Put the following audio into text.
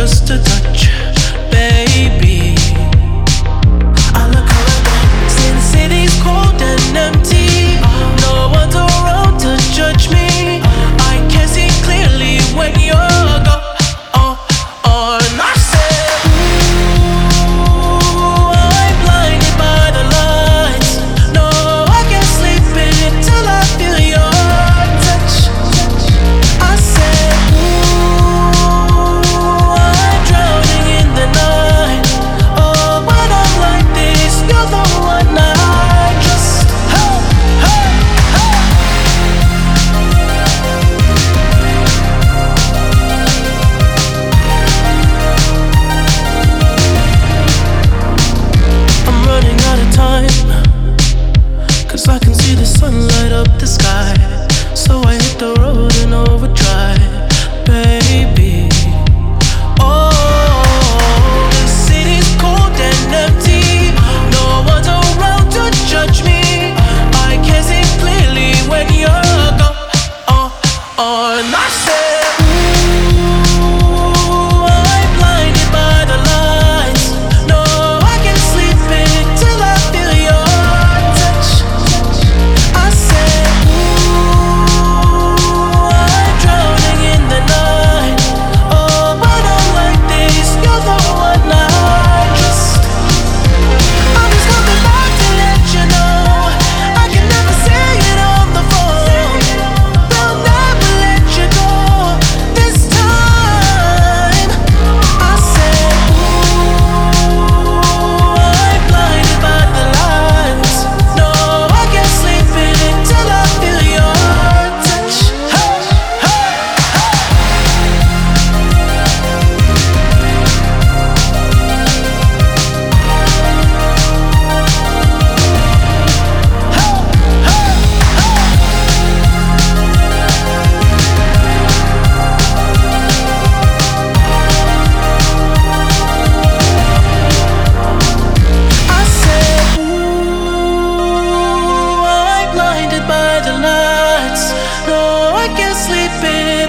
just a touch, I can't sleep in.